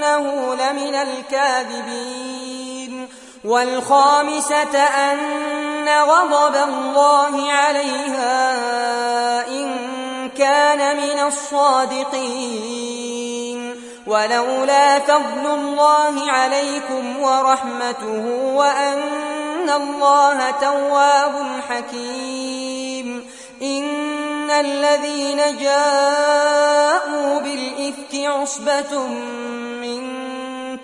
إنه لمن الكاذبين. والخامسة أن غضب الله عليها إن كان من الصادقين. ولولا فضل الله عليكم ورحمته وأن الله تواب حكيم. إن الذين جاءوا بالإفك عصبة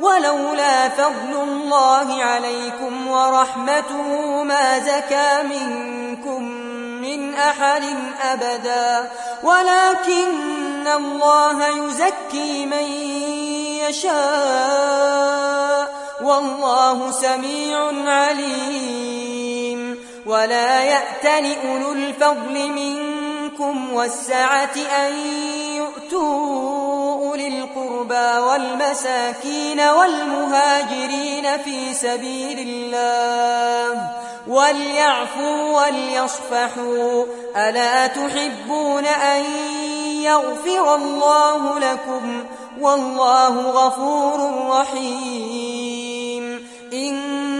ولولا فضل الله عليكم ورحمته ما زكى منكم من أحد أبدا. ولكن الله يزكي من يشاء. والله سميع عليم. ولا يأتل أولو الفضل منكم والسعة أن يؤتوا أولي القربى والمساكين والمهاجرين في سبيل الله وليعفوا وليصفحوا. ألا تحبون أن يغفر الله لكم؟ والله غفور رحيم. إن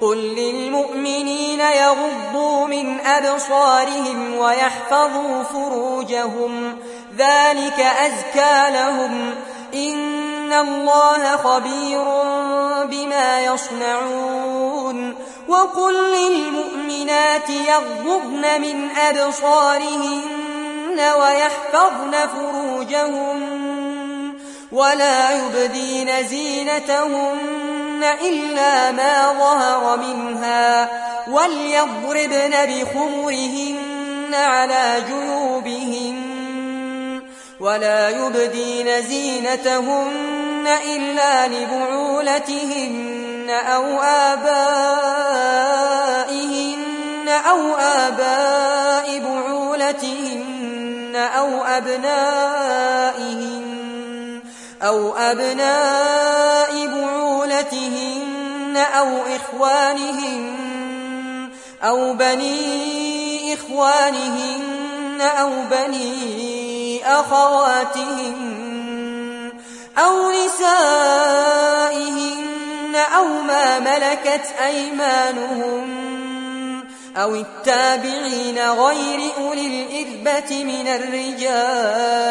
قل للمؤمنين يغضوا من أبصارهم ويحفظوا فروجهم. ذلك أزكى لهم. إن الله خبير بما يصنعون. وقل للمؤمنات يغضبن من أبصارهن ويحفظن فروجهن ولا يبدين زينتهن. إلا ما ظهر منها وليضربن بخمرهن على جيوبهن ولا يبدين زينتهن إلا لبعولتهن أو آبائهن أو آباء بعولتهن أو أبنائهن أو أبناء بعولتهن أو إخوانهن أو بني إخوانهن أو بني أخواتهن أو نسائهن أو ما ملكت أيمانهن أو التابعين غير أولي الإربة من الرجال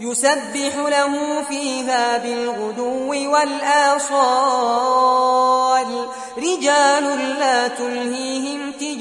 يسبح له فيها بالغدو والآصال. رجال لا تلهيهم